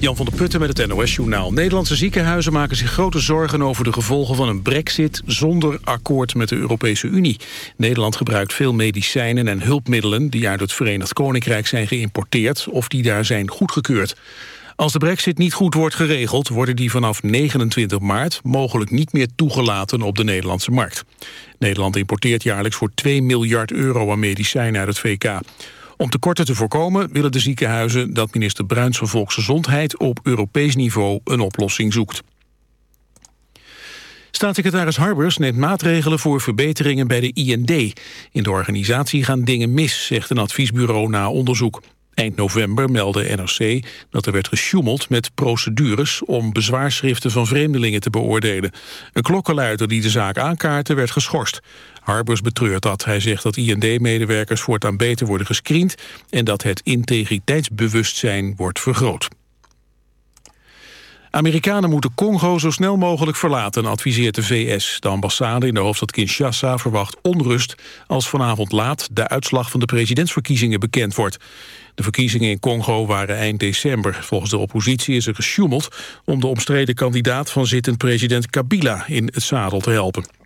Jan van der Putten met het NOS-journaal. Nederlandse ziekenhuizen maken zich grote zorgen over de gevolgen van een brexit zonder akkoord met de Europese Unie. Nederland gebruikt veel medicijnen en hulpmiddelen die uit het Verenigd Koninkrijk zijn geïmporteerd of die daar zijn goedgekeurd. Als de brexit niet goed wordt geregeld, worden die vanaf 29 maart mogelijk niet meer toegelaten op de Nederlandse markt. Nederland importeert jaarlijks voor 2 miljard euro aan medicijnen uit het VK. Om tekorten te voorkomen willen de ziekenhuizen dat minister Bruins van Volksgezondheid op Europees niveau een oplossing zoekt. Staatssecretaris Harbers neemt maatregelen voor verbeteringen bij de IND. In de organisatie gaan dingen mis, zegt een adviesbureau na onderzoek. Eind november meldde NRC dat er werd gesjoemeld met procedures om bezwaarschriften van vreemdelingen te beoordelen. Een klokkenluider die de zaak aankaartte werd geschorst. Harbers betreurt dat. Hij zegt dat IND-medewerkers voortaan beter worden gescreend en dat het integriteitsbewustzijn wordt vergroot. Amerikanen moeten Congo zo snel mogelijk verlaten, adviseert de VS. De ambassade in de hoofdstad Kinshasa verwacht onrust... als vanavond laat de uitslag van de presidentsverkiezingen bekend wordt. De verkiezingen in Congo waren eind december. Volgens de oppositie is er gesjoemeld om de omstreden kandidaat van zittend president Kabila in het zadel te helpen.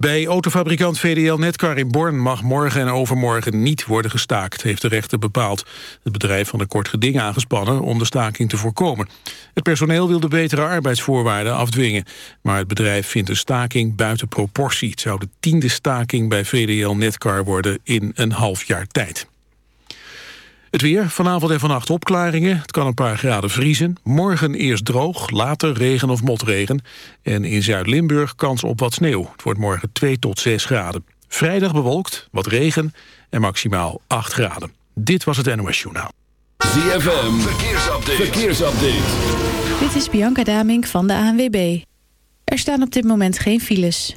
Bij autofabrikant VDL Netcar in Born mag morgen en overmorgen niet worden gestaakt, heeft de rechter bepaald. Het bedrijf had een kort geding aangespannen om de staking te voorkomen. Het personeel wil de betere arbeidsvoorwaarden afdwingen, maar het bedrijf vindt een staking buiten proportie. Het zou de tiende staking bij VDL Netcar worden in een half jaar tijd. Het weer, vanavond en vannacht opklaringen. Het kan een paar graden vriezen. Morgen eerst droog, later regen of motregen. En in Zuid-Limburg kans op wat sneeuw. Het wordt morgen 2 tot 6 graden. Vrijdag bewolkt, wat regen en maximaal 8 graden. Dit was het NOS Journaal. ZFM, verkeersupdate. verkeersupdate. Dit is Bianca Damink van de ANWB. Er staan op dit moment geen files.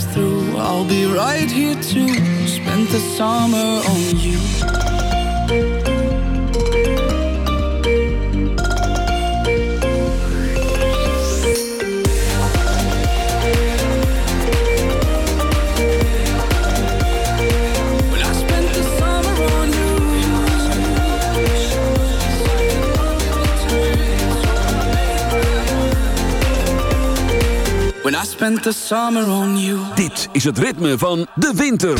through, I'll be right here to spend the summer on you. I spent the summer on you. Dit is het ritme van de winter.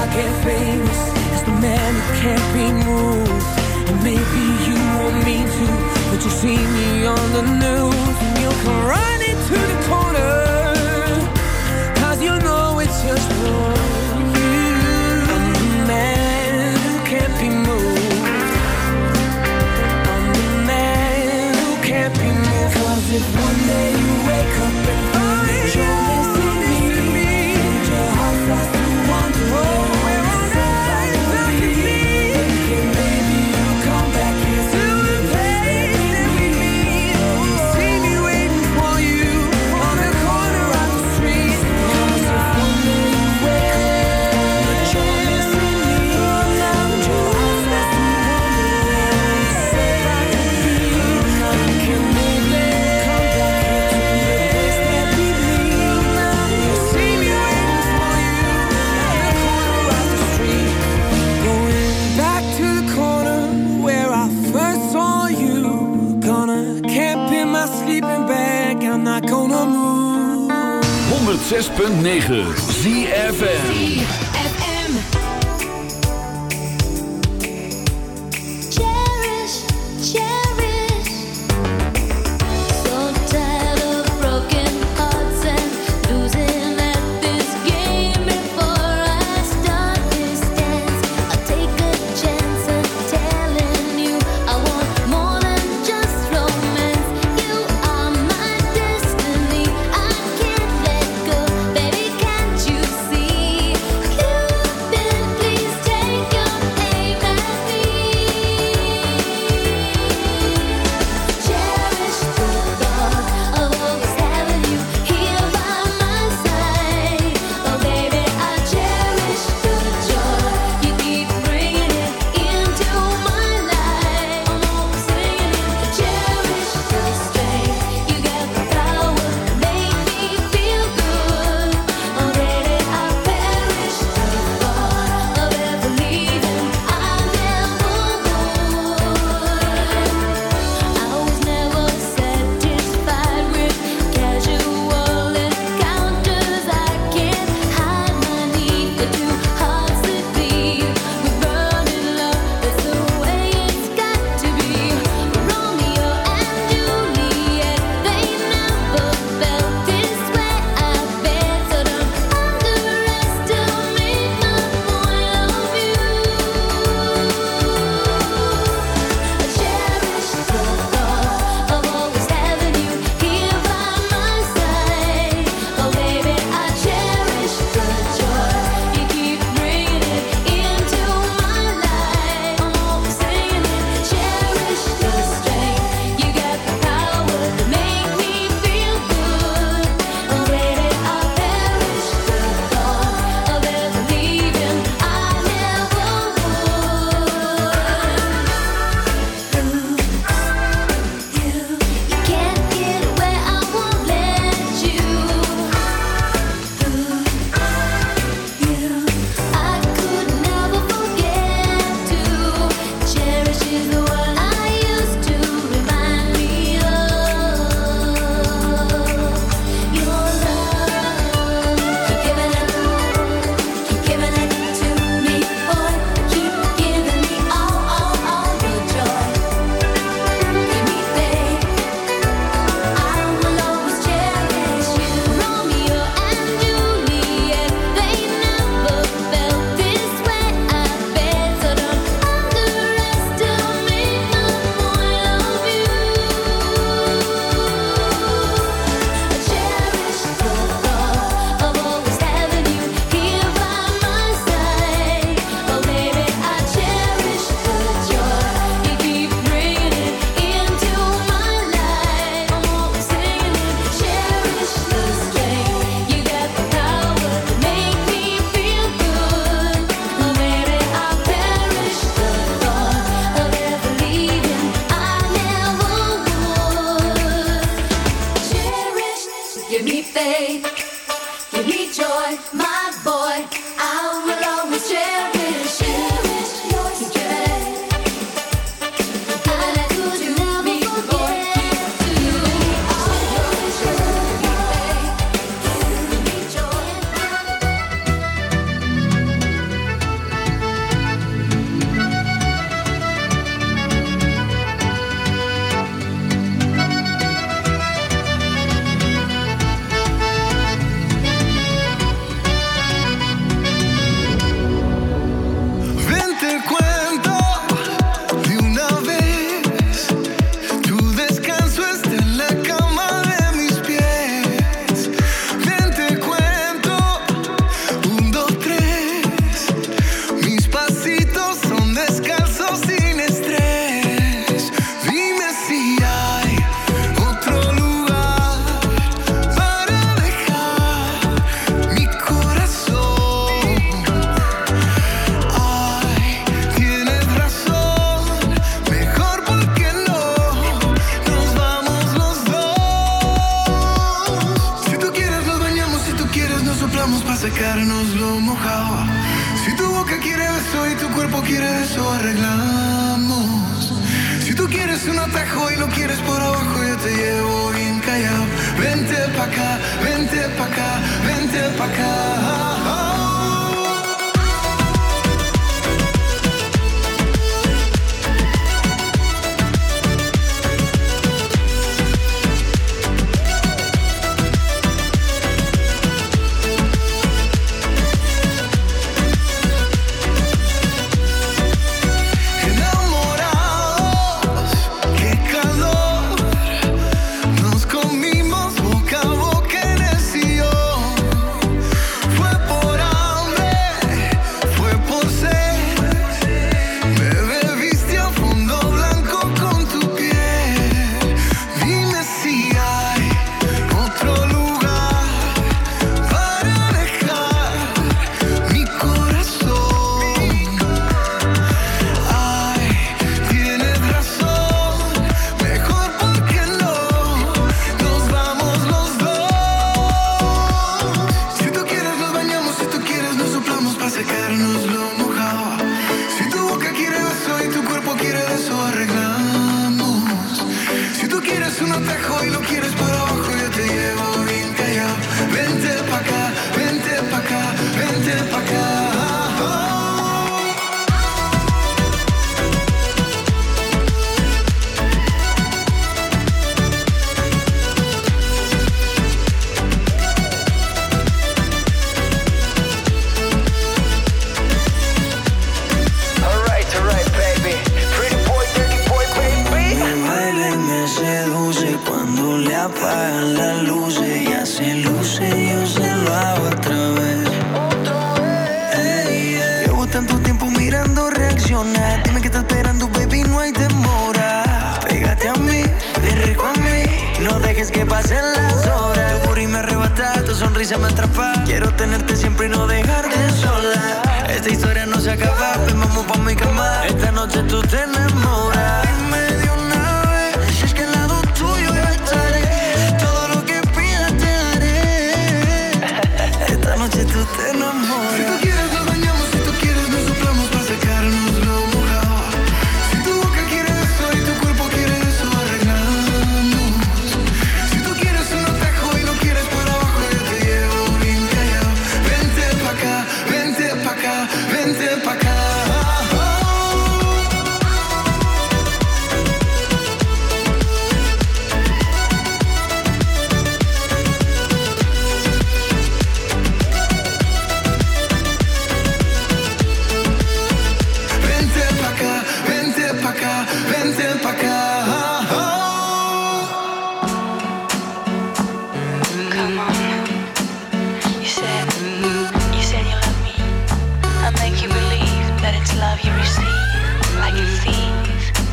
I get famous as the man who can't be moved. And maybe you want me to, but you see me on the news and you'll cry. 106.9 ZFN Vente para ça, vente para ça, vente para ça.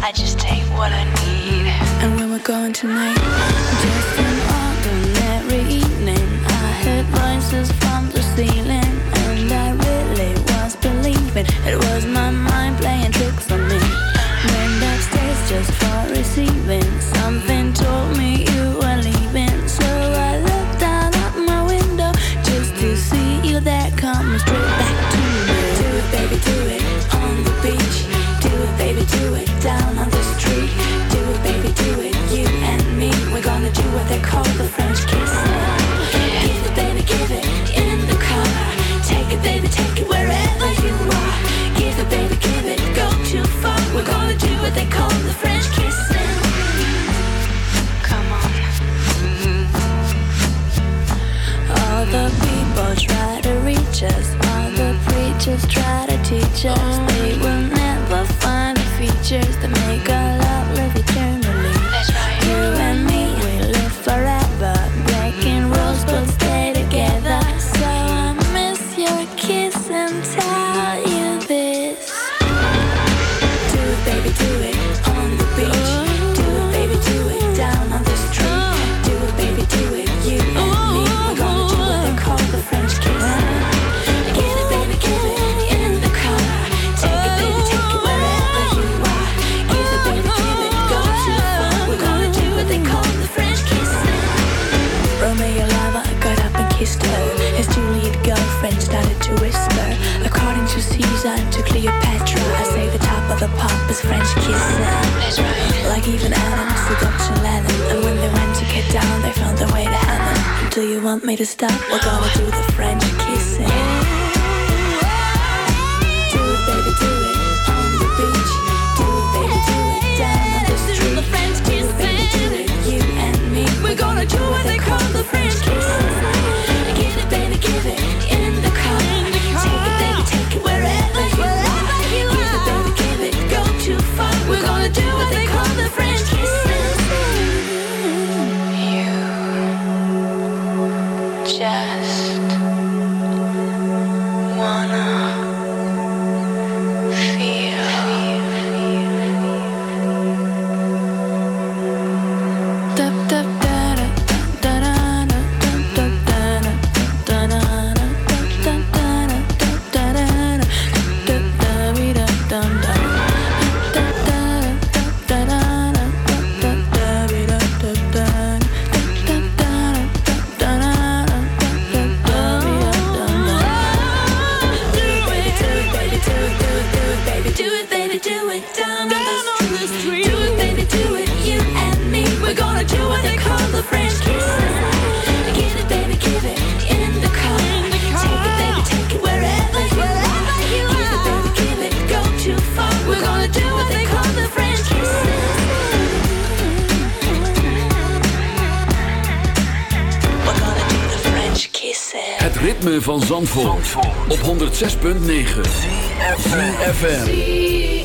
I just take what I need. And when we're going tonight, just Mm-hmm. try to reach us. All the preachers try to teach us. They French kissing. That's right. Like even Adam seduction Lennon. And when they went to get down, they found their way to heaven. Do you want me to stop? We're gonna do the French kissing. Do it, baby, do it. On the beach. Do it, baby, do it. Down on the street. the French Do it, baby, do it. You and me. We're gonna do what they call the French kissing. Give it, baby, give it. Do what they call the Op 106.9 FM.